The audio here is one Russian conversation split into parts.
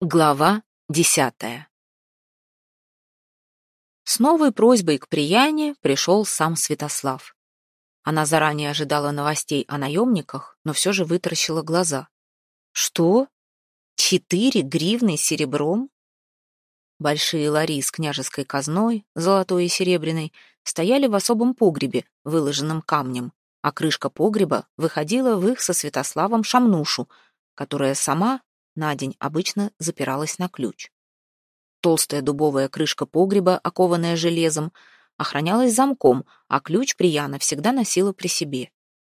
Глава десятая С новой просьбой к Прияне пришел сам Святослав. Она заранее ожидала новостей о наемниках, но все же вытаращила глаза. «Что? Четыре гривны серебром?» Большие лари с княжеской казной, золотой и серебряной, стояли в особом погребе, выложенном камнем, а крышка погреба выходила в их со Святославом шамнушу, которая сама на день обычно запиралась на ключ. Толстая дубовая крышка погреба, окованная железом, охранялась замком, а ключ Прияна всегда носила при себе.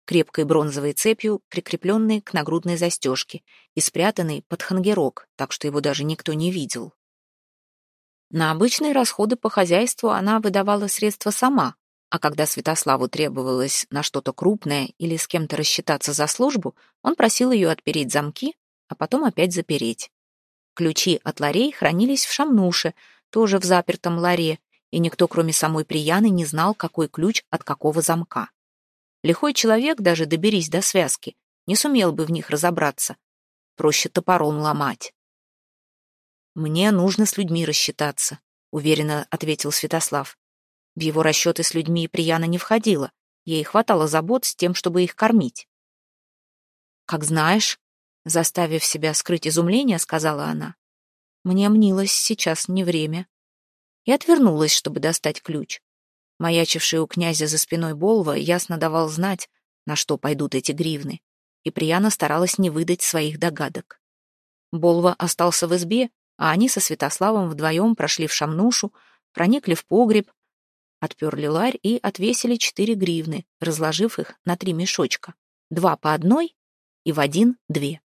Крепкой бронзовой цепью, прикрепленной к нагрудной застежке и спрятанной под хангерок, так что его даже никто не видел. На обычные расходы по хозяйству она выдавала средства сама, а когда Святославу требовалось на что-то крупное или с кем-то рассчитаться за службу, он просил ее отпереть замки а потом опять запереть. Ключи от ларей хранились в шамнуше, тоже в запертом ларе, и никто, кроме самой Прияны, не знал, какой ключ от какого замка. Лихой человек, даже доберись до связки, не сумел бы в них разобраться. Проще топором ломать. «Мне нужно с людьми рассчитаться», — уверенно ответил Святослав. В его расчеты с людьми Прияна не входила, ей хватало забот с тем, чтобы их кормить. «Как знаешь», Заставив себя скрыть изумление, сказала она. Мне мнилось сейчас не время. И отвернулась, чтобы достать ключ. Маячивший у князя за спиной Болва ясно давал знать, на что пойдут эти гривны, и Прияна старалась не выдать своих догадок. Болва остался в избе, а они со Святославом вдвоем прошли в шамнушу, проникли в погреб, отперли ларь и отвесили четыре гривны, разложив их на три мешочка. Два по одной и в один две.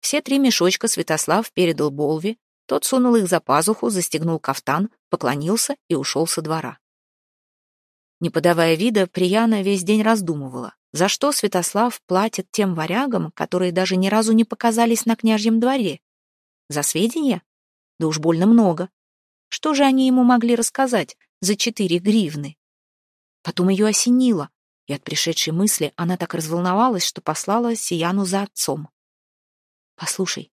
Все три мешочка Святослав передал Болве, тот сунул их за пазуху, застегнул кафтан, поклонился и ушел со двора. Не подавая вида, Прияна весь день раздумывала, за что Святослав платит тем варягам, которые даже ни разу не показались на княжьем дворе. За сведения? Да уж больно много. Что же они ему могли рассказать за четыре гривны? Потом ее осенило, и от пришедшей мысли она так разволновалась, что послала Сияну за отцом. Послушай,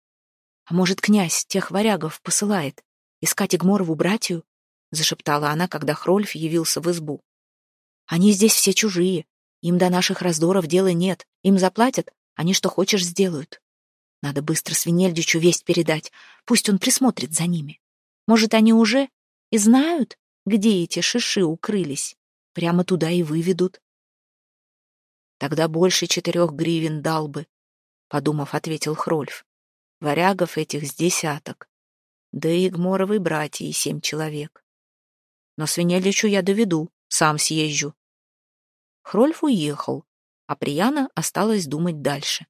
а может, князь тех варягов посылает искать Игморову братью? Зашептала она, когда Хрольф явился в избу. Они здесь все чужие, им до наших раздоров дела нет, им заплатят, они что хочешь сделают. Надо быстро Свинельдичу весть передать, пусть он присмотрит за ними. Может, они уже и знают, где эти шиши укрылись, прямо туда и выведут. Тогда больше четырех гривен дал бы, — подумав, ответил Хрольф. «Варягов этих с десяток. Да и Гморовы братья и семь человек. Но свинеличу я доведу, сам съезжу». Хрольф уехал, а Прияна осталась думать дальше.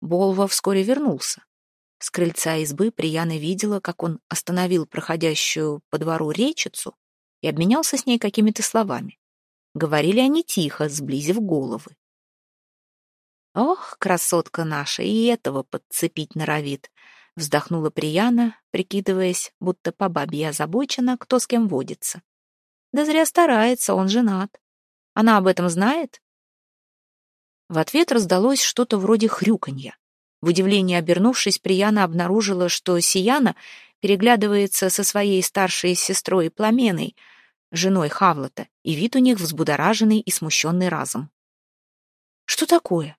Болва вскоре вернулся. С крыльца избы Прияна видела, как он остановил проходящую по двору речицу и обменялся с ней какими-то словами. Говорили они тихо, сблизив головы. «Ох, красотка наша, и этого подцепить норовит!» Вздохнула Прияна, прикидываясь, будто по бабе озабочена, кто с кем водится. «Да зря старается, он женат. Она об этом знает?» В ответ раздалось что-то вроде хрюканья. В удивлении обернувшись, Прияна обнаружила, что Сияна переглядывается со своей старшей сестрой Пламеной, женой Хавлота, и вид у них взбудораженный и смущенный разом. «Что такое?»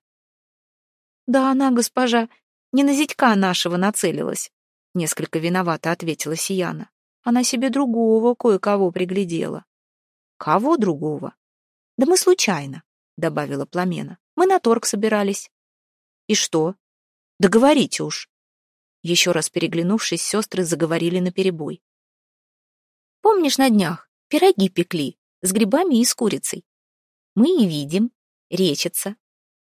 «Да она, госпожа, не на зятька нашего нацелилась», — несколько виновато ответила Сияна. «Она себе другого кое-кого приглядела». «Кого другого?» «Да мы случайно», — добавила Пламена. «Мы на торг собирались». «И что?» «Да говорите уж». Еще раз переглянувшись, сестры заговорили наперебой. «Помнишь, на днях пироги пекли с грибами и с курицей? Мы и видим, речится,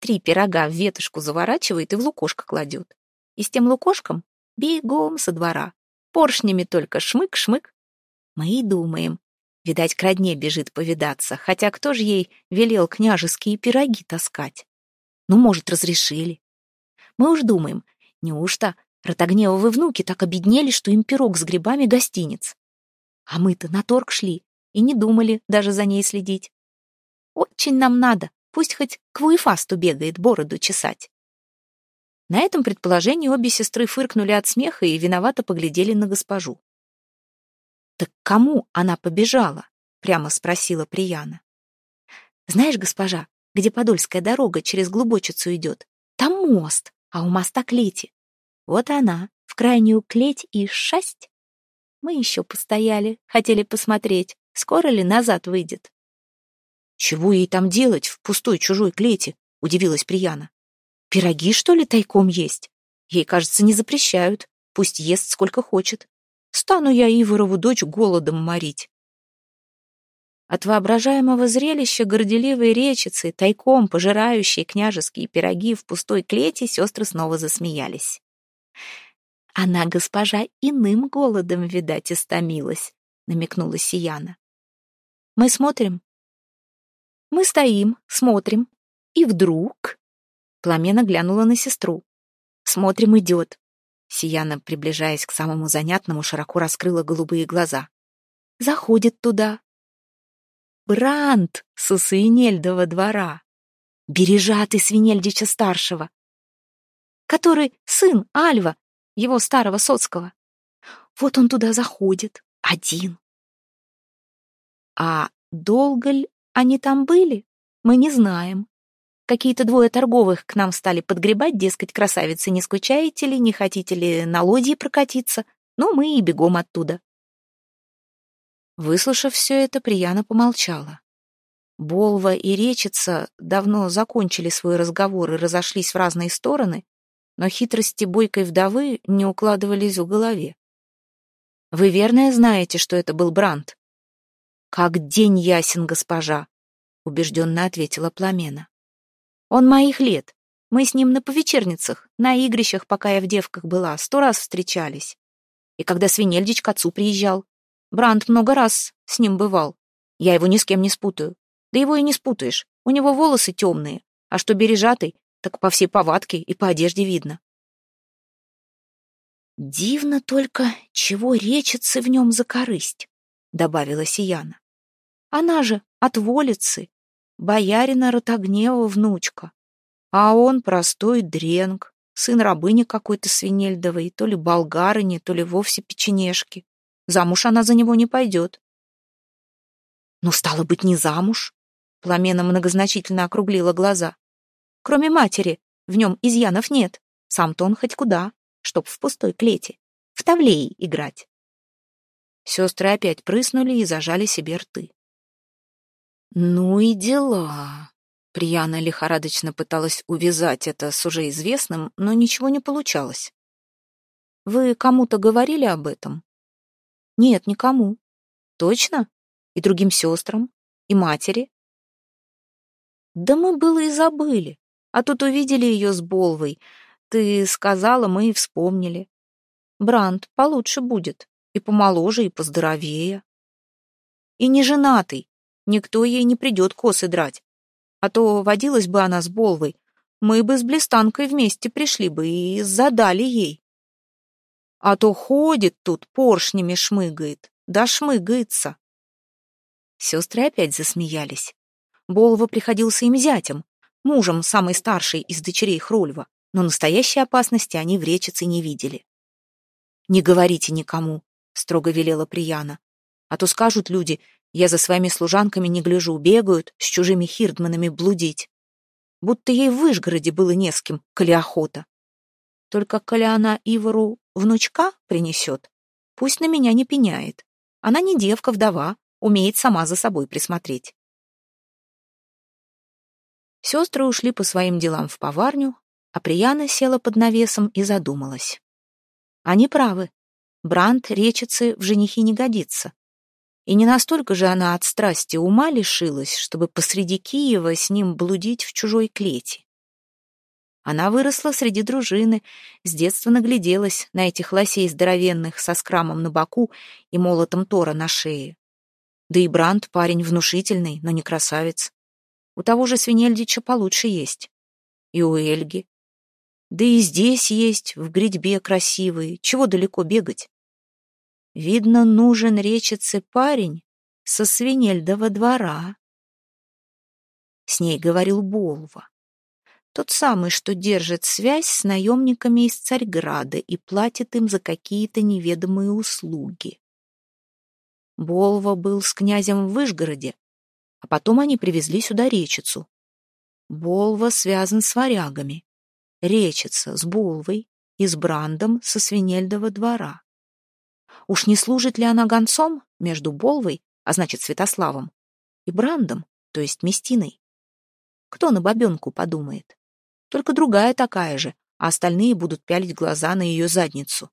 Три пирога в ветошку заворачивает и в лукошко кладет. И с тем лукошком бегом со двора. Поршнями только шмык-шмык. Мы и думаем. Видать, к родне бежит повидаться, хотя кто же ей велел княжеские пироги таскать? Ну, может, разрешили. Мы уж думаем, неужто Ротогневовы внуки так обеднели, что им пирог с грибами гостиниц? А мы-то на торг шли и не думали даже за ней следить. Очень нам надо, Пусть хоть к Вуефасту бегает бороду чесать. На этом предположении обе сестры фыркнули от смеха и виновато поглядели на госпожу. «Так кому она побежала?» — прямо спросила Прияна. «Знаешь, госпожа, где Подольская дорога через Глубочицу идет? Там мост, а у моста клети. Вот она, в крайнюю клеть и шасть. Мы еще постояли, хотели посмотреть, скоро ли назад выйдет. «Чего ей там делать в пустой чужой клете?» — удивилась Прияна. «Пироги, что ли, тайком есть? Ей, кажется, не запрещают. Пусть ест сколько хочет. Стану я Иворову дочь голодом морить». От воображаемого зрелища горделивой речицы, тайком пожирающей княжеские пироги в пустой клете, сестры снова засмеялись. Она, госпожа, иным голодом, видать, истомилась, намекнула Сияна. Мы смотрим. Мы стоим, смотрим. И вдруг... Пламена глянула на сестру. Смотрим, идет. Сияна, приближаясь к самому занятному, широко раскрыла голубые глаза. Заходит туда. Бранд со Свинельдова двора. Бережатый Свинельдича-старшего. Который сын Альва, его старого соцкого. Вот он туда заходит, один. А долго ли они там были, мы не знаем. Какие-то двое торговых к нам стали подгребать, дескать, красавицы, не скучаете ли, не хотите ли на лодье прокатиться? Ну, мы и бегом оттуда. Выслушав все это, Прияна помолчала. Болва и Речица давно закончили свой разговор и разошлись в разные стороны, но хитрости бойкой вдовы не укладывались в голове. «Вы верно знаете, что это был Бранд?» «Как день ясен, госпожа», — убежденно ответила Пламена. «Он моих лет. Мы с ним на повечерницах, на игрищах, пока я в девках была, сто раз встречались. И когда Свинельдич к отцу приезжал, Бранд много раз с ним бывал. Я его ни с кем не спутаю. Да его и не спутаешь. У него волосы темные, а что бережатый, так по всей повадке и по одежде видно. «Дивно только, чего речится в нем за корысть», — добавила Сияна. «Она же от волицы, боярина Ротогнева внучка, а он простой дренг, сын рабыни какой-то свинельдовой, то ли болгарыни, то ли вовсе печенежки. Замуж она за него не пойдет». «Ну, стало быть, не замуж?» Пламена многозначительно округлила глаза. Кроме матери, в нем изъянов нет. Сам-то он хоть куда, чтоб в пустой клете, в тавлеи играть. Сестры опять прыснули и зажали себе рты. «Ну и дела!» Прияна лихорадочно пыталась увязать это с уже известным, но ничего не получалось. «Вы кому-то говорили об этом?» «Нет, никому». «Точно? И другим сестрам? И матери?» «Да мы было и забыли. А тут увидели ее с Болвой. Ты сказала, мы и вспомнили. Бранд получше будет. И помоложе, и поздоровее. И не женатый. Никто ей не придет косы драть. А то водилась бы она с Болвой. Мы бы с Блистанкой вместе пришли бы и задали ей. А то ходит тут, поршнями шмыгает. Да шмыгается. Сестры опять засмеялись. Болва приходился им зятем, мужем самой старшей из дочерей Хрольва, но настоящей опасности они в речице не видели. «Не говорите никому», — строго велела Прияна, «а то скажут люди, я за своими служанками не гляжу, бегают с чужими хирдманами блудить. Будто ей в Вышгороде было не с кем, коли охота. Только коли она Ивору внучка принесет, пусть на меня не пеняет. Она не девка-вдова, умеет сама за собой присмотреть. Сестры ушли по своим делам в поварню, а Прияна села под навесом и задумалась. Они правы. Бранд речицы в женихи не годится. И не настолько же она от страсти ума лишилась, чтобы посреди Киева с ним блудить в чужой клете. Она выросла среди дружины, с детства нагляделась на этих лосей здоровенных со скрамом на боку и молотом Тора на шее. Да и Бранд парень внушительный, но не красавец. У того же Свинельдича получше есть. И у Эльги. Да и здесь есть, в грядьбе красивые. Чего далеко бегать? Видно, нужен речице парень со Свинельдова двора. С ней говорил Болва. Тот самый, что держит связь с наемниками из Царьграда и платит им за какие-то неведомые услуги. Болва был с князем в Вышгороде, а потом они привезли сюда речицу. Болва связан с варягами, речица с Болвой и с Брандом со Свинельдова двора. Уж не служит ли она гонцом между Болвой, а значит Святославом, и Брандом, то есть Местиной? Кто на бабенку подумает? Только другая такая же, а остальные будут пялить глаза на ее задницу.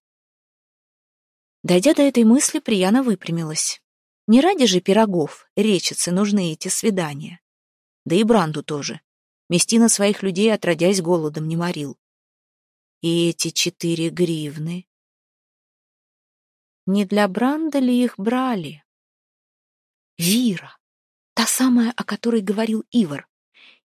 Дойдя до этой мысли, Прияна выпрямилась. Не ради же пирогов, речицы, нужны эти свидания. Да и Бранду тоже. Местина своих людей, отродясь, голодом не морил. И эти четыре гривны. Не для Бранда ли их брали? Вира, та самая, о которой говорил Ивар.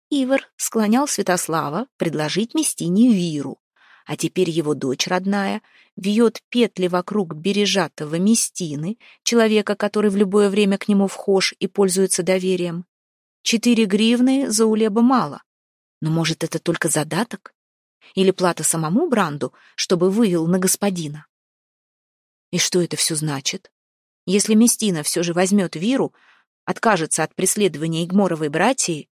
Ивар склонял Святослава предложить Местине Виру, а теперь его дочь родная вьет петли вокруг бережатого Местины, человека, который в любое время к нему вхож и пользуется доверием. Четыре гривны за улеба мало. Но, может, это только задаток? Или плата самому Бранду, чтобы вывел на господина? И что это все значит? Если Местина все же возьмет Виру, откажется от преследования Игморовой братьи,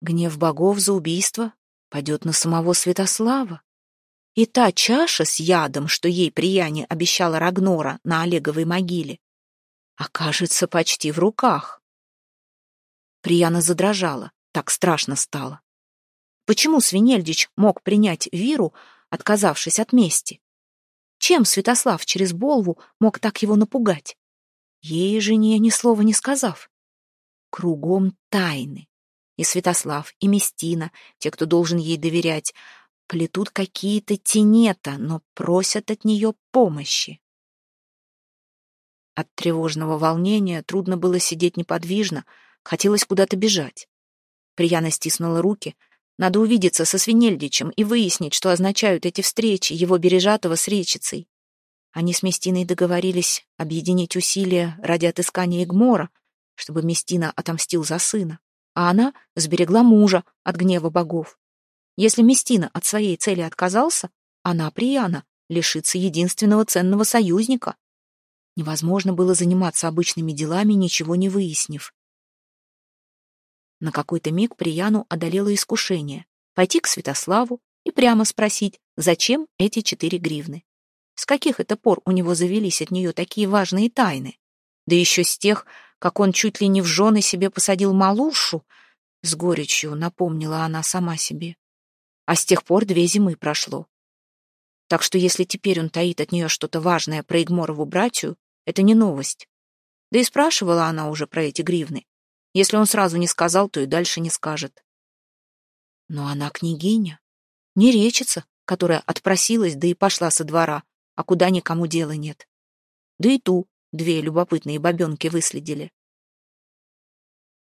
гнев богов за убийство падет на самого Святослава. И та чаша с ядом, что ей прияне обещала Рагнора на Олеговой могиле, окажется почти в руках. Прияна задрожала, так страшно стало. Почему Свинельдич мог принять Виру, отказавшись от мести? Чем Святослав через Болву мог так его напугать? Ей жене ни слова не сказав. Кругом тайны. И Святослав, и Местина, те, кто должен ей доверять, плетут какие-то тенета, но просят от нее помощи. От тревожного волнения трудно было сидеть неподвижно, хотелось куда-то бежать. Прияна стиснула руки. Надо увидеться со Свинельдичем и выяснить, что означают эти встречи его бережатого с речицей. Они с Местиной договорились объединить усилия ради отыскания Игмора, чтобы Местина отомстил за сына, а она сберегла мужа от гнева богов. Если Местина от своей цели отказался, она, Прияна, лишится единственного ценного союзника. Невозможно было заниматься обычными делами, ничего не выяснив. На какой-то миг Прияну одолело искушение пойти к Святославу и прямо спросить, зачем эти четыре гривны. С каких это пор у него завелись от нее такие важные тайны? Да еще с тех, как он чуть ли не в жены себе посадил малушу, с горечью напомнила она сама себе а с тех пор две зимы прошло. Так что если теперь он таит от нее что-то важное про Игморову братью, это не новость. Да и спрашивала она уже про эти гривны. Если он сразу не сказал, то и дальше не скажет. Но она княгиня, не речица, которая отпросилась, да и пошла со двора, а куда никому дела нет. Да и ту две любопытные бабенки выследили.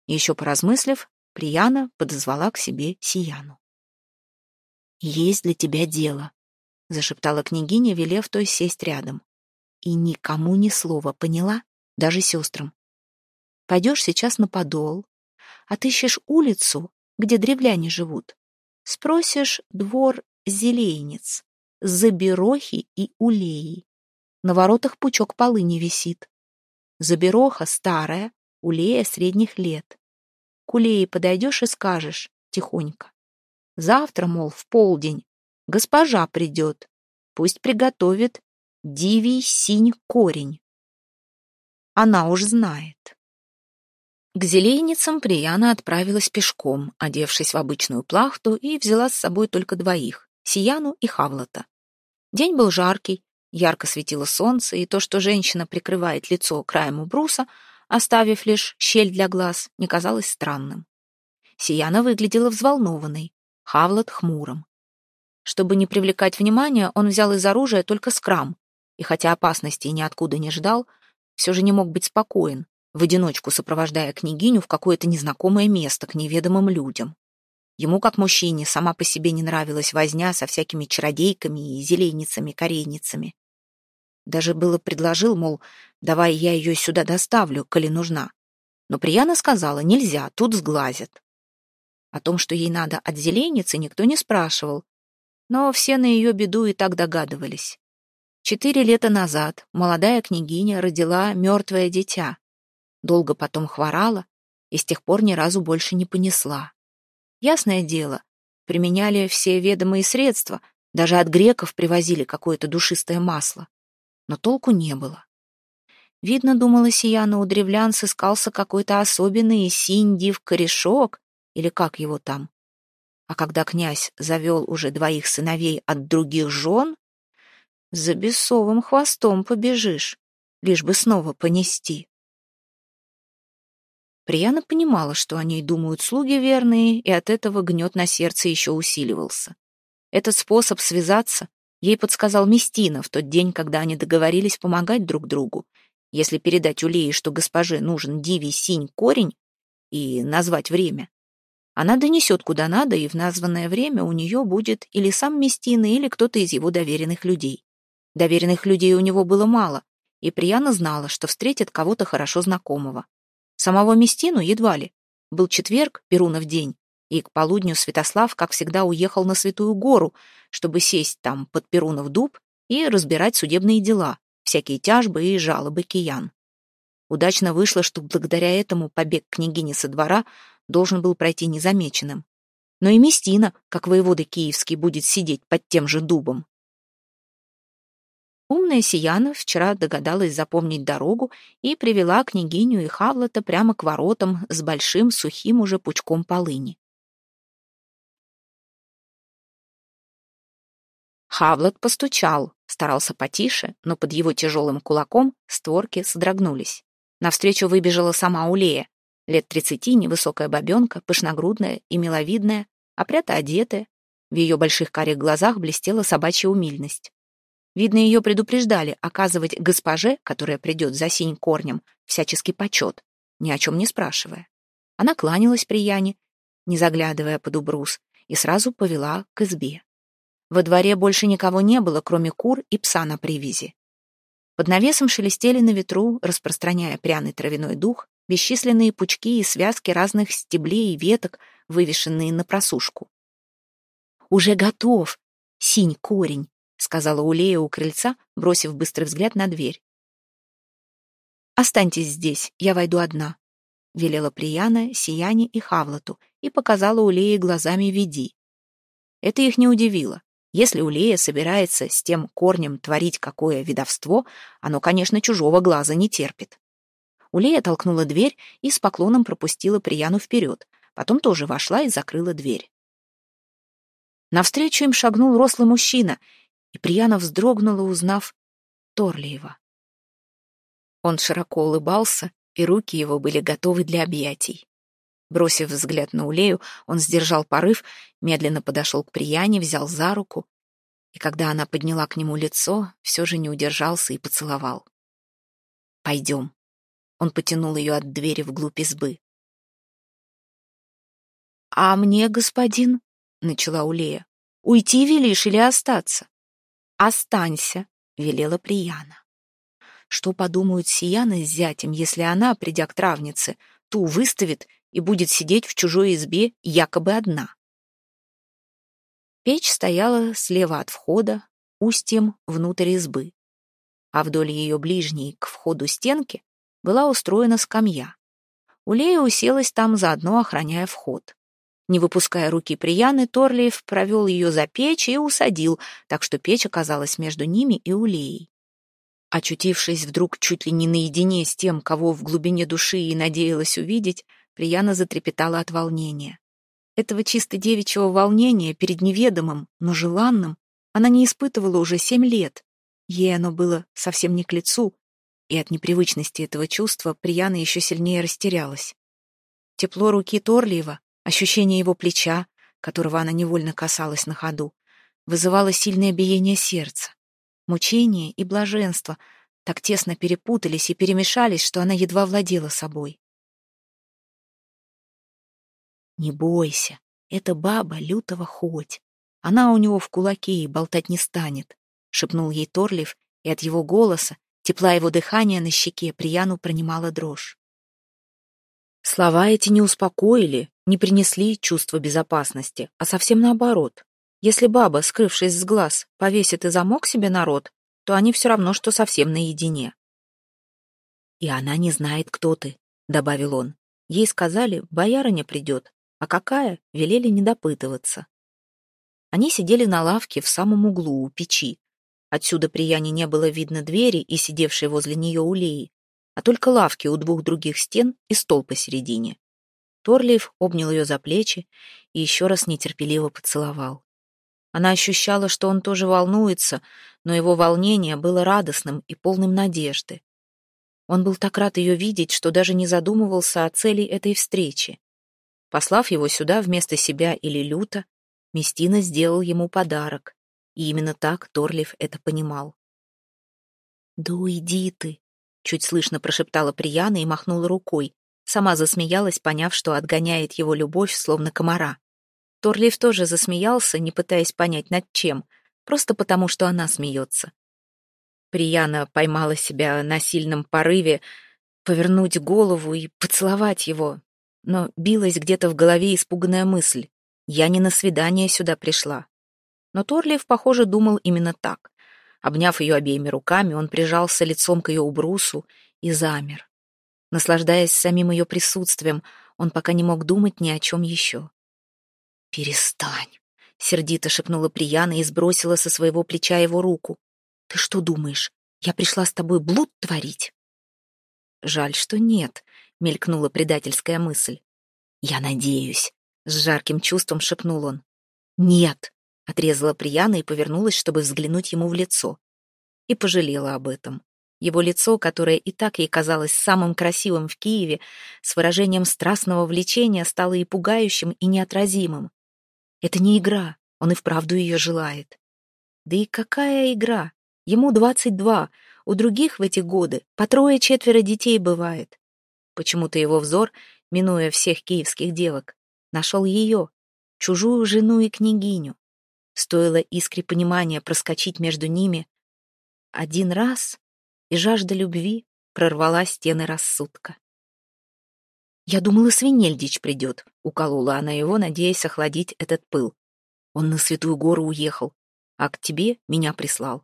Еще поразмыслив, Прияна подозвала к себе Сияну. «Есть для тебя дело», — зашептала княгиня, велев той сесть рядом. «И никому ни слова, поняла? Даже сестрам. Пойдешь сейчас на подол, отыщешь улицу, где древляне живут, спросишь двор зелейниц, заберохи и улеи. На воротах пучок полыни висит. Забероха старая, улея средних лет. К улее подойдешь и скажешь тихонько. Завтра, мол, в полдень, госпожа придет. Пусть приготовит дивий синь корень. Она уж знает. К зелейницам Прияна отправилась пешком, одевшись в обычную плахту, и взяла с собой только двоих — Сияну и Хавлата. День был жаркий, ярко светило солнце, и то, что женщина прикрывает лицо краем убруса, оставив лишь щель для глаз, не казалось странным. Сияна выглядела взволнованной. Хавлот хмурым. Чтобы не привлекать внимания, он взял из оружия только скрам, и хотя опасности ниоткуда не ждал, все же не мог быть спокоен, в одиночку сопровождая княгиню в какое-то незнакомое место к неведомым людям. Ему, как мужчине, сама по себе не нравилась возня со всякими чародейками и зеленицами-корейницами. Даже было предложил, мол, давай я ее сюда доставлю, коли нужна. Но Прияна сказала, нельзя, тут сглазят. О том, что ей надо от зеленицы, никто не спрашивал. Но все на ее беду и так догадывались. Четыре лета назад молодая княгиня родила мертвое дитя. Долго потом хворала и с тех пор ни разу больше не понесла. Ясное дело, применяли все ведомые средства, даже от греков привозили какое-то душистое масло. Но толку не было. Видно, думала Сияна, у древлян сыскался какой-то особенный синь-див-корешок, или как его там. А когда князь завел уже двоих сыновей от других жен, за бесовым хвостом побежишь, лишь бы снова понести. Прияна понимала, что о ней думают слуги верные, и от этого гнет на сердце еще усиливался. Этот способ связаться ей подсказал Местина в тот день, когда они договорились помогать друг другу. Если передать Улее, что госпоже нужен дивий синь корень, и назвать время, она донесет куда надо, и в названное время у нее будет или сам Местина, или кто-то из его доверенных людей. Доверенных людей у него было мало, и Прияна знала, что встретит кого-то хорошо знакомого. Самого Местину едва ли. Был четверг, Перунов день, и к полудню Святослав, как всегда, уехал на Святую Гору, чтобы сесть там под Перунов дуб и разбирать судебные дела, всякие тяжбы и жалобы киян. Удачно вышло, что благодаря этому побег княгини со двора должен был пройти незамеченным. Но и Местина, как воевода киевский, будет сидеть под тем же дубом. Умная Сияна вчера догадалась запомнить дорогу и привела княгиню и Хавлата прямо к воротам с большим сухим уже пучком полыни. Хавлат постучал, старался потише, но под его тяжелым кулаком створки содрогнулись. Навстречу выбежала сама Улея, Лет тридцати, невысокая бабенка, пышногрудная и миловидная, опрято одетая. В ее больших карих глазах блестела собачья умильность. Видно, ее предупреждали оказывать госпоже, которая придет за синь корнем, всяческий почет, ни о чем не спрашивая. Она кланялась при Яне, не заглядывая под убрус, и сразу повела к избе. Во дворе больше никого не было, кроме кур и пса на привязи. Под навесом шелестели на ветру, распространяя пряный травяной дух, бесчисленные пучки и связки разных стеблей и веток, вывешенные на просушку. «Уже готов, синь корень», — сказала Улея у крыльца, бросив быстрый взгляд на дверь. «Останьтесь здесь, я войду одна», — велела Прияна, Сияне и Хавлату и показала Улее глазами «Веди». Это их не удивило. Если Улея собирается с тем корнем творить какое видовство, оно, конечно, чужого глаза не терпит. Улея толкнула дверь и с поклоном пропустила Прияну вперед. Потом тоже вошла и закрыла дверь. Навстречу им шагнул рослый мужчина, и Прияна вздрогнула, узнав Торлиева. Он широко улыбался, и руки его были готовы для объятий. Бросив взгляд на Улею, он сдержал порыв, медленно подошел к Прияне, взял за руку, и когда она подняла к нему лицо, все же не удержался и поцеловал. «Пойдем», он потянул ее от двери вглубь избы. «А мне, господин?» — начала Улея. «Уйти велишь или остаться?» «Останься», — велела Прияна. Что подумают Сияна с зятем, если она, придя к травнице, ту выставит и будет сидеть в чужой избе якобы одна? Печь стояла слева от входа, устьем внутрь избы, а вдоль ее ближней к входу стенки была устроена скамья. Улея уселась там, заодно охраняя вход. Не выпуская руки Прияны, Торлиев провел ее за печь и усадил, так что печь оказалась между ними и Улеей. Очутившись вдруг чуть ли не наедине с тем, кого в глубине души и надеялась увидеть, Прияна затрепетала от волнения. Этого чисто девичьего волнения перед неведомым, но желанным она не испытывала уже семь лет. Ей оно было совсем не к лицу, и от непривычности этого чувства Прияна еще сильнее растерялась. Тепло руки Торлиева, ощущение его плеча, которого она невольно касалась на ходу, вызывало сильное биение сердца. Мучение и блаженство так тесно перепутались и перемешались, что она едва владела собой. «Не бойся, эта баба лютого хоть. Она у него в кулаке и болтать не станет», — шепнул ей Торлиев, и от его голоса, Тепла его дыхания на щеке Прияну пронимала дрожь. Слова эти не успокоили, не принесли чувство безопасности, а совсем наоборот. Если баба, скрывшись с глаз, повесит и замок себе народ, то они все равно, что совсем наедине. «И она не знает, кто ты», — добавил он. Ей сказали, боярыня придет, а какая, велели не допытываться. Они сидели на лавке в самом углу у печи. Отсюда при Яне не было видно двери и сидевшей возле нее улеи, а только лавки у двух других стен и стол посередине. Торлиев обнял ее за плечи и еще раз нетерпеливо поцеловал. Она ощущала, что он тоже волнуется, но его волнение было радостным и полным надежды. Он был так рад ее видеть, что даже не задумывался о цели этой встречи. Послав его сюда вместо себя или люта, Местина сделал ему подарок, и именно так Торлиф это понимал. «Да уйди ты!» — чуть слышно прошептала Прияна и махнула рукой. Сама засмеялась, поняв, что отгоняет его любовь, словно комара. Торлиф тоже засмеялся, не пытаясь понять над чем, просто потому, что она смеется. Прияна поймала себя на сильном порыве повернуть голову и поцеловать его, но билась где-то в голове испуганная мысль. «Я не на свидание сюда пришла». Но Торлиев, похоже, думал именно так. Обняв ее обеими руками, он прижался лицом к ее убрусу и замер. Наслаждаясь самим ее присутствием, он пока не мог думать ни о чем еще. «Перестань!» — сердито шепнула Прияна и сбросила со своего плеча его руку. Ты что думаешь, я пришла с тобой блуд творить? Жаль, что нет, мелькнула предательская мысль. Я надеюсь, с жарким чувством шепнул он. Нет, отрезала Прияна и повернулась, чтобы взглянуть ему в лицо. И пожалела об этом. Его лицо, которое и так ей казалось самым красивым в Киеве, с выражением страстного влечения стало и пугающим, и неотразимым. Это не игра, он и вправду ее желает. Да и какая игра? Ему двадцать два, у других в эти годы по трое-четверо детей бывает. Почему-то его взор, минуя всех киевских девок, нашел ее, чужую жену и княгиню. Стоило искре понимания проскочить между ними. Один раз, и жажда любви прорвала стены рассудка. «Я думала, Свинельдич придет», — уколола она его, надеясь охладить этот пыл. «Он на Святую Гору уехал, а к тебе меня прислал.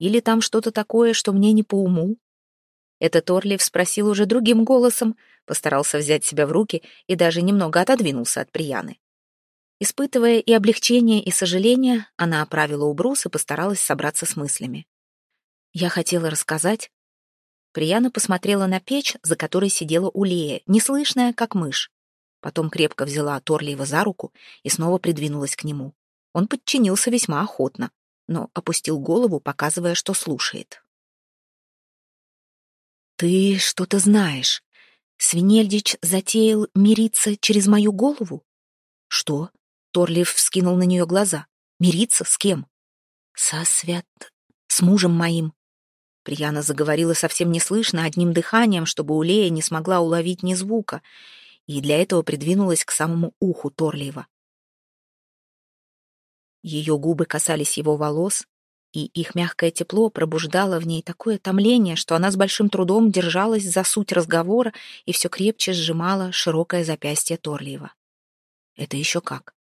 Или там что-то такое, что мне не по уму? Это Торлиев спросил уже другим голосом, постарался взять себя в руки и даже немного отодвинулся от Прияны. Испытывая и облегчение, и сожаление, она оправила убрус и постаралась собраться с мыслями. Я хотела рассказать. Прияна посмотрела на печь, за которой сидела Улея, неслышная, как мышь. Потом крепко взяла Торлиева за руку и снова придвинулась к нему. Он подчинился весьма охотно но опустил голову, показывая, что слушает. «Ты что-то знаешь. Свинельдич затеял мириться через мою голову?» «Что?» — Торлиев вскинул на нее глаза. «Мириться с кем?» «Со свят... с мужем моим». Прияна заговорила совсем неслышно, одним дыханием, чтобы Улея не смогла уловить ни звука, и для этого придвинулась к самому уху Торлиева. Ее губы касались его волос, и их мягкое тепло пробуждало в ней такое томление, что она с большим трудом держалась за суть разговора и все крепче сжимала широкое запястье Торлиева. Это еще как.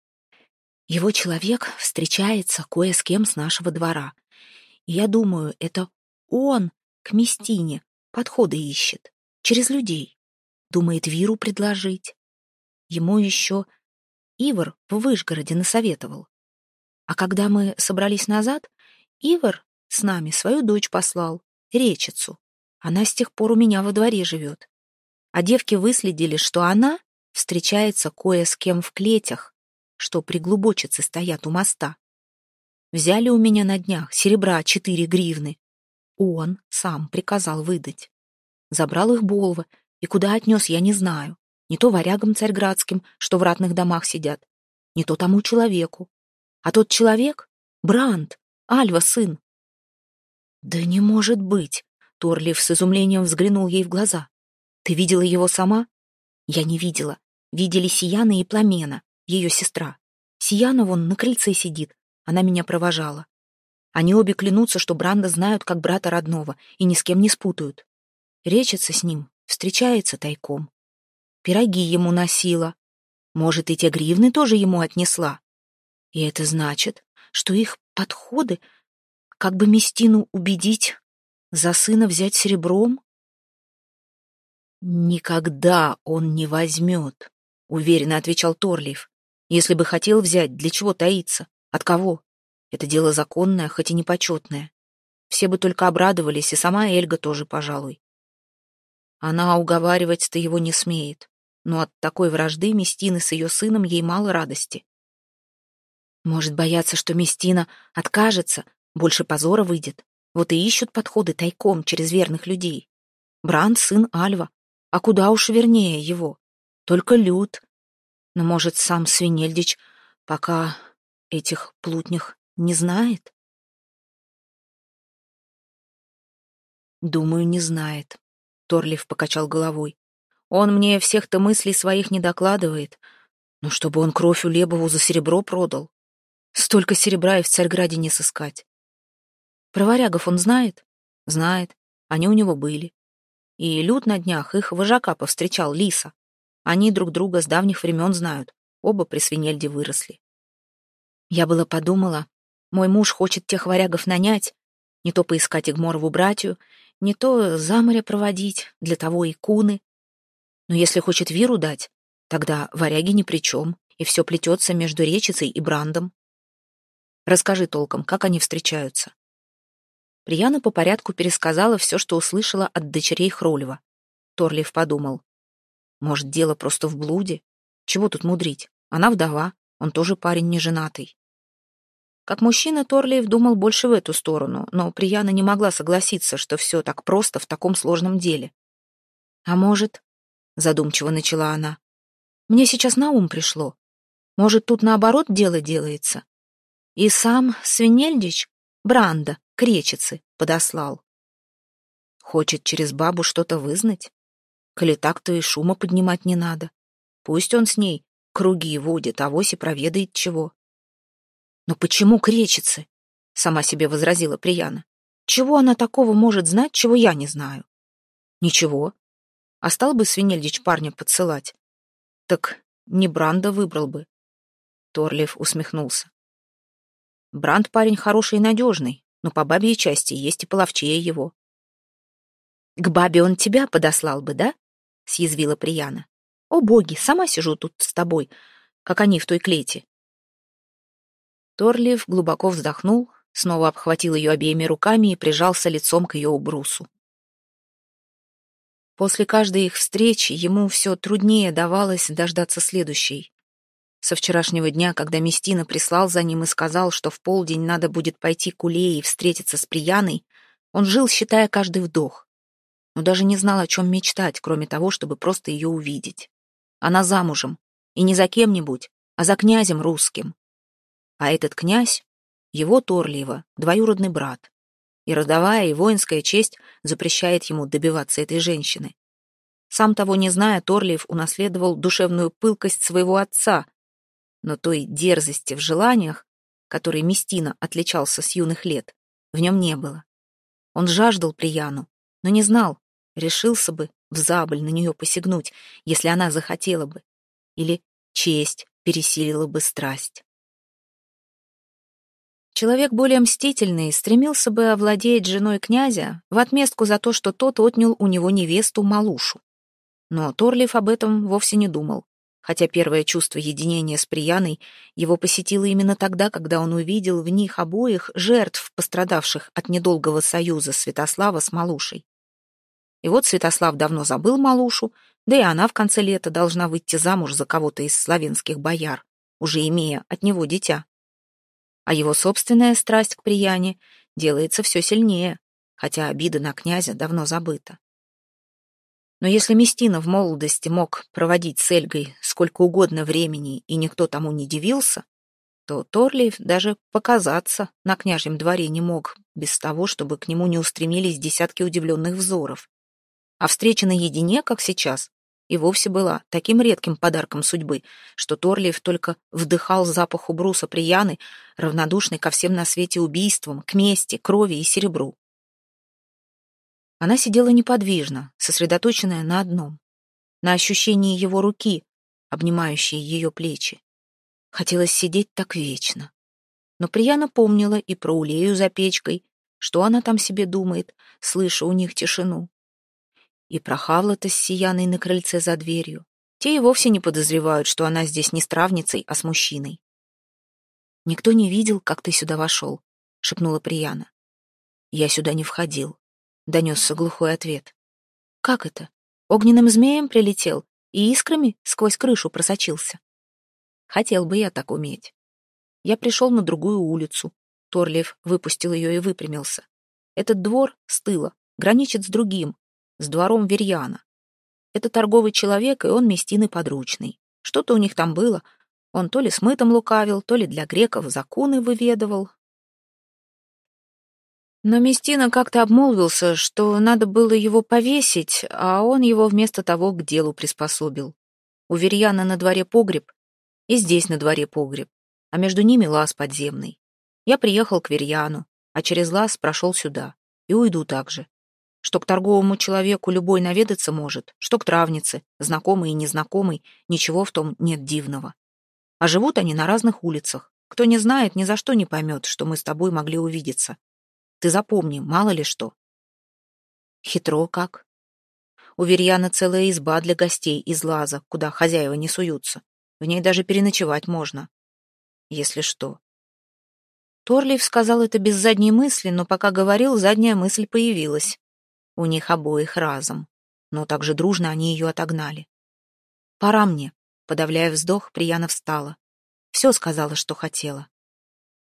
Его человек встречается кое с кем с нашего двора. И я думаю, это он к Местине подходы ищет, через людей. Думает Виру предложить. Ему еще Ивар в Вышгороде насоветовал. А когда мы собрались назад, Ивар с нами свою дочь послал, Речицу. Она с тех пор у меня во дворе живет. А девки выследили, что она встречается кое с кем в клетях, что приглубочицы стоят у моста. Взяли у меня на днях серебра четыре гривны. Он сам приказал выдать. Забрал их Болва, и куда отнес, я не знаю. Не то варягам царьградским, что в ратных домах сидят, не то тому человеку. А тот человек — Бранд, Альва сын. Да не может быть! Торлиф с изумлением взглянул ей в глаза. Ты видела его сама? Я не видела. Видели Сияна и Пламена, ее сестра. Сияна вон на крыльце сидит. Она меня провожала. Они обе клянутся, что Бранда знают как брата родного и ни с кем не спутают. Речится с ним, встречается тайком. Пироги ему носила. Может, и те гривны тоже ему отнесла. И это значит, что их подходы, как бы Местину убедить, за сына взять серебром? «Никогда он не возьмет», — уверенно отвечал Торлиев. «Если бы хотел взять, для чего таиться? От кого? Это дело законное, хоть и непочетное. Все бы только обрадовались, и сама Эльга тоже, пожалуй. Она уговаривать-то его не смеет, но от такой вражды Местины с ее сыном ей мало радости. Может бояться, что Местина откажется, больше позора выйдет. Вот и ищут подходы тайком через верных людей. Бранд — сын Альва, а куда уж вернее его. Только Люд. Но, может, сам Свинельдич пока этих плутнях не знает? Думаю, не знает. Торлив покачал головой. Он мне всех-то мыслей своих не докладывает. Но чтобы он кровь у Лебову за серебро продал. Столько серебра и в Царьграде не сыскать. Про варягов он знает? Знает. Они у него были. И Люд на днях их вожака повстречал, Лиса. Они друг друга с давних времен знают. Оба при свинельде выросли. Я было подумала, мой муж хочет тех варягов нанять, не то поискать Игморову братью, не то за море проводить, для того и куны. Но если хочет виру дать, тогда варяги ни при чем, и все плетется между речицей и брандом. Расскажи толком, как они встречаются. Прияна по порядку пересказала все, что услышала от дочерей Хролева. Торлиев подумал. Может, дело просто в блуде? Чего тут мудрить? Она вдова, он тоже парень неженатый. Как мужчина, Торлиев думал больше в эту сторону, но Прияна не могла согласиться, что все так просто в таком сложном деле. «А может...» — задумчиво начала она. «Мне сейчас на ум пришло. Может, тут наоборот дело делается? И сам Свинельдич, Бранда, кречицы, подослал. Хочет через бабу что-то вызнать? Коли так-то и шума поднимать не надо. Пусть он с ней круги водит, а вось и проведает чего. «Но почему кречицы?» — сама себе возразила Прияна. «Чего она такого может знать, чего я не знаю?» «Ничего. А стал бы Свинельдич парня подсылать?» «Так не Бранда выбрал бы». Торлиев усмехнулся. «Бранд парень хороший и надежный, но по бабьей части есть и половчее его». «К бабе он тебя подослал бы, да?» — съязвила Прияна. «О, боги, сама сижу тут с тобой, как они в той клете. Торлиев глубоко вздохнул, снова обхватил ее обеими руками и прижался лицом к ее убрусу. После каждой их встречи ему все труднее давалось дождаться следующей. Со вчерашнего дня, когда Местина прислал за ним и сказал, что в полдень надо будет пойти к Улее и встретиться с Прияной, он жил, считая каждый вдох. Но даже не знал, о чем мечтать, кроме того, чтобы просто ее увидеть. Она замужем, и не за кем-нибудь, а за князем русским. А этот князь — его Торлиева, двоюродный брат. И родовая и воинская честь запрещает ему добиваться этой женщины. Сам того не зная, Торлиев унаследовал душевную пылкость своего отца, но той дерзости в желаниях, которой Местина отличался с юных лет, в нем не было. Он жаждал Прияну, но не знал, решился бы в забыль на нее посягнуть, если она захотела бы, или честь пересилила бы страсть. Человек более мстительный стремился бы овладеть женой князя в отместку за то, что тот отнял у него невесту Малушу. Но Торлиф об этом вовсе не думал, хотя первое чувство единения с Прияной его посетило именно тогда, когда он увидел в них обоих жертв, пострадавших от недолгого союза Святослава с Малушей. И вот Святослав давно забыл Малушу, да и она в конце лета должна выйти замуж за кого-то из славянских бояр, уже имея от него дитя а его собственная страсть к прияне делается все сильнее, хотя обида на князя давно забыта. Но если Местина в молодости мог проводить с Эльгой сколько угодно времени, и никто тому не дивился, то Торлиев даже показаться на княжьем дворе не мог без того, чтобы к нему не устремились десятки удивленных взоров. А встреча наедине, как сейчас, и вовсе была таким редким подарком судьбы, что Торлиев только вдыхал запах убруса прияны, равнодушный ко всем на свете убийствам, к мести, крови и серебру. Она сидела неподвижно, сосредоточенная на одном — на ощущении его руки, обнимающие ее плечи. Хотелось сидеть так вечно. Но Прияна помнила и про Улею за печкой, что она там себе думает, слыша у них тишину. И про Хавлата с Сияной на крыльце за дверью. Те и вовсе не подозревают, что она здесь не с травницей, а с мужчиной. «Никто не видел, как ты сюда вошел», — шепнула Прияна. «Я сюда не входил», — донесся глухой ответ. «Как это? Огненным змеем прилетел и искрами сквозь крышу просочился?» «Хотел бы я так уметь». Я пришел на другую улицу. Торлиев выпустил ее и выпрямился. Этот двор с тыла граничит с другим, с двором Верьяна. Это торговый человек, и он местины подручный. Что-то у них там было, он то ли с мытом лукавил, то ли для греков законы выведывал. Но Местина как-то обмолвился, что надо было его повесить, а он его вместо того к делу приспособил. У Верьяна на дворе погреб, и здесь на дворе погреб, а между ними лаз подземный. Я приехал к Верьяну, а через лаз прошел сюда, и уйду также. Что к торговому человеку любой наведаться может, что к травнице, знакомый и незнакомый, ничего в том нет дивного. А живут они на разных улицах. Кто не знает, ни за что не поймет, что мы с тобой могли увидеться. Ты запомни, мало ли что. Хитро как. У Верьяна целая изба для гостей из лаза, куда хозяева не суются. В ней даже переночевать можно. Если что. Торлиев сказал это без задней мысли, но пока говорил, задняя мысль появилась. У них обоих разом. Но также дружно они ее отогнали. «Пора мне», Подавляя вздох, Прияна встала. Все сказала, что хотела.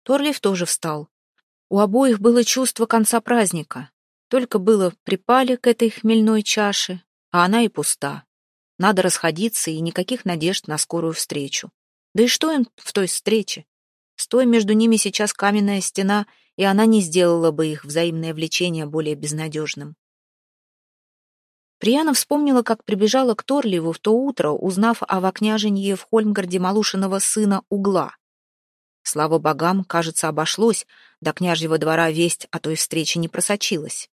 Торлиф тоже встал. У обоих было чувство конца праздника. Только было припали к этой хмельной чаше, а она и пуста. Надо расходиться, и никаких надежд на скорую встречу. Да и что им в той встрече? Стоя между ними сейчас каменная стена, и она не сделала бы их взаимное влечение более безнадежным. Прияна вспомнила, как прибежала к Торливу в то утро, узнав о вокняженье в Хольмгарде Малушиного сына Угла. Слава богам, кажется, обошлось, до княжьего двора весть о той встрече не просочилась.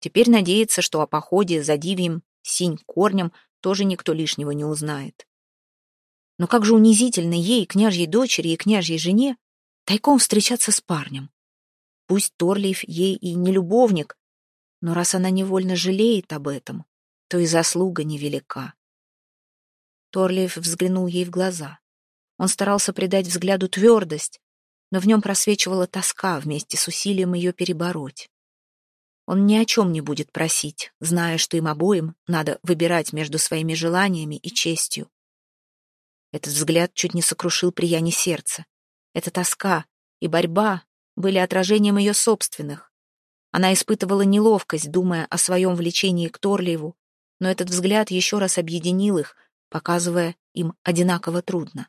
Теперь надеется, что о походе за дивьем, синь корнем тоже никто лишнего не узнает. Но как же унизительно ей, княжьей дочери и княжьей жене, тайком встречаться с парнем. Пусть Торлиев ей и не любовник, но раз она невольно жалеет об этом, то и заслуга невелика. Торлиев взглянул ей в глаза. Он старался придать взгляду твердость, но в нем просвечивала тоска вместе с усилием ее перебороть. Он ни о чем не будет просить, зная, что им обоим надо выбирать между своими желаниями и честью. Этот взгляд чуть не сокрушил прияне сердца. Эта тоска и борьба были отражением ее собственных. Она испытывала неловкость, думая о своем влечении к Торлиеву, но этот взгляд еще раз объединил их, показывая им одинаково трудно.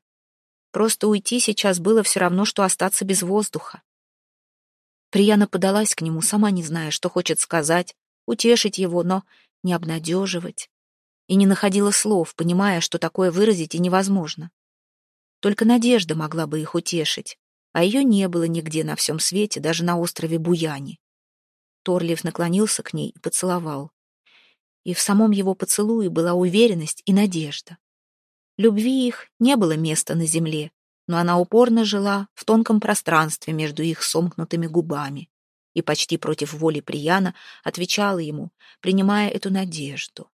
Просто уйти сейчас было все равно, что остаться без воздуха. Прияна подалась к нему, сама не зная, что хочет сказать, утешить его, но не обнадеживать. И не находила слов, понимая, что такое выразить и невозможно. Только надежда могла бы их утешить, а ее не было нигде на всем свете, даже на острове Буяни. Торлиев наклонился к ней и поцеловал и в самом его поцелуе была уверенность и надежда. Любви их не было места на земле, но она упорно жила в тонком пространстве между их сомкнутыми губами и почти против воли Прияна отвечала ему, принимая эту надежду.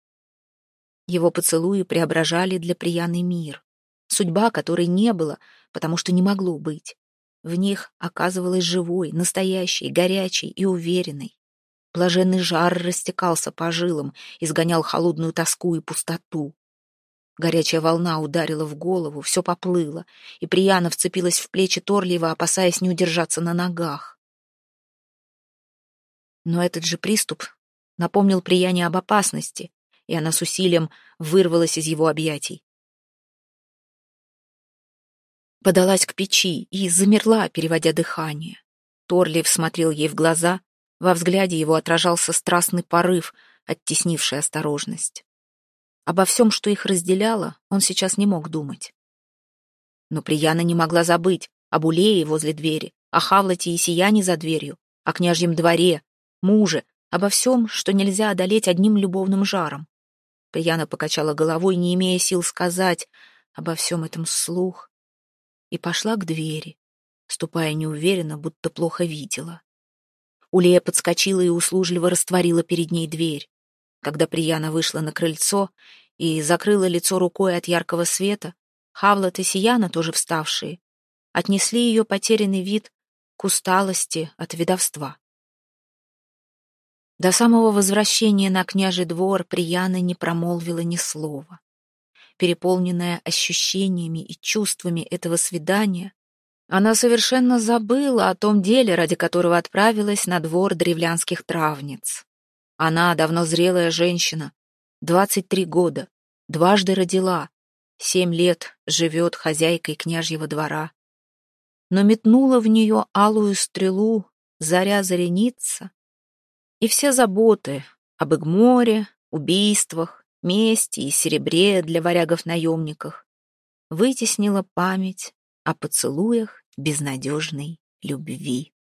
Его поцелуи преображали для Прияны мир, судьба которой не было, потому что не могло быть. В них оказывалась живой, настоящей, горячей и уверенной. Блаженный жар растекался по жилам, изгонял холодную тоску и пустоту. Горячая волна ударила в голову, все поплыло, и Прияна вцепилась в плечи Торлиева, опасаясь не удержаться на ногах. Но этот же приступ напомнил Прияне об опасности, и она с усилием вырвалась из его объятий. Подалась к печи и замерла, переводя дыхание. Торлиев смотрел ей в глаза, во взгляде его отражался страстный порыв, оттеснивший осторожность. Обо всем, что их разделяло, он сейчас не мог думать. Но Прияна не могла забыть об Улее возле двери, о Хавлате и Сияне за дверью, о княжьем дворе, муже, обо всем, что нельзя одолеть одним любовным жаром. Прияна покачала головой, не имея сил сказать, обо всем этом слух и пошла к двери, ступая неуверенно, будто плохо видела. Улея подскочила и услужливо растворила перед ней дверь. Когда Прияна вышла на крыльцо и закрыла лицо рукой от яркого света, Хавлат и Сияна, тоже вставшие, отнесли ее потерянный вид к усталости от видовства. До самого возвращения на княжий двор Прияна не промолвила ни слова. Переполненная ощущениями и чувствами этого свидания, она совершенно забыла о том деле, ради которого отправилась на двор древлянских травниц. Она, давно зрелая женщина, 23 года, дважды родила, семь лет живет хозяйкой княжьего двора. Но метнула в нее алую стрелу, заря зареница, и все заботы об Игморе, убийствах, мести и серебре для варягов-наемников вытеснила память о поцелуях безнадежной любви.